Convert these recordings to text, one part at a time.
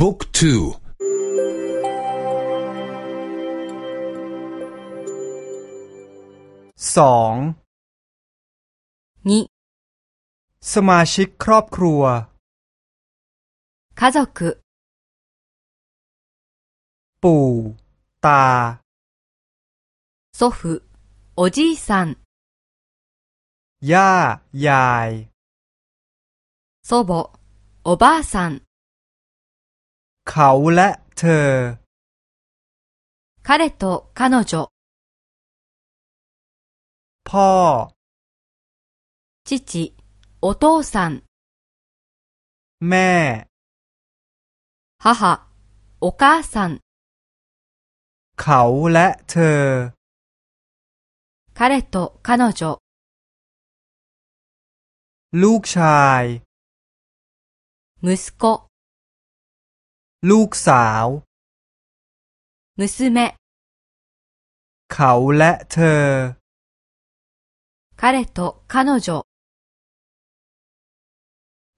บุ๊กทูสอง2สมาชิกครอบครัว家族ปู่ ตา祖父おじいさんย่า ยาย 祖母おばあさん เขาและเธอ彼と彼女พ่อ父お父さんแม่母お母さんเขาและเธอ彼と彼女ลูกชาย息子 ลูกสาว娘เขาและเธอ彼と彼女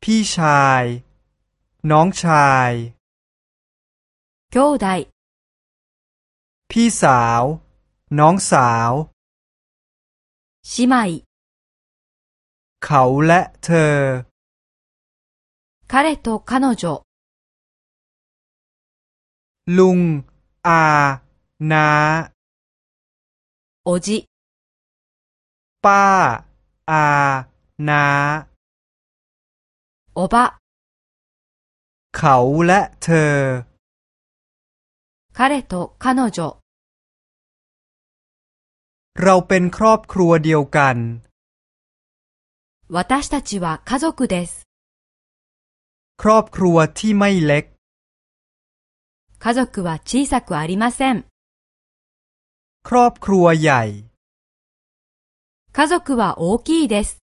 พี่ชาย น้องชาย兄弟พี่สาว น้องสาว姉妹เขาและเธอ彼と彼女 ลุง อาน้าおじป้า อาน้าおばเขาและเธอ彼と彼女เราเป็นครอบครัวเดียวกัน私たちは家族です。ครอบครัวที่ไม่เล็ก 家族は小さくありません。家族は大きいです。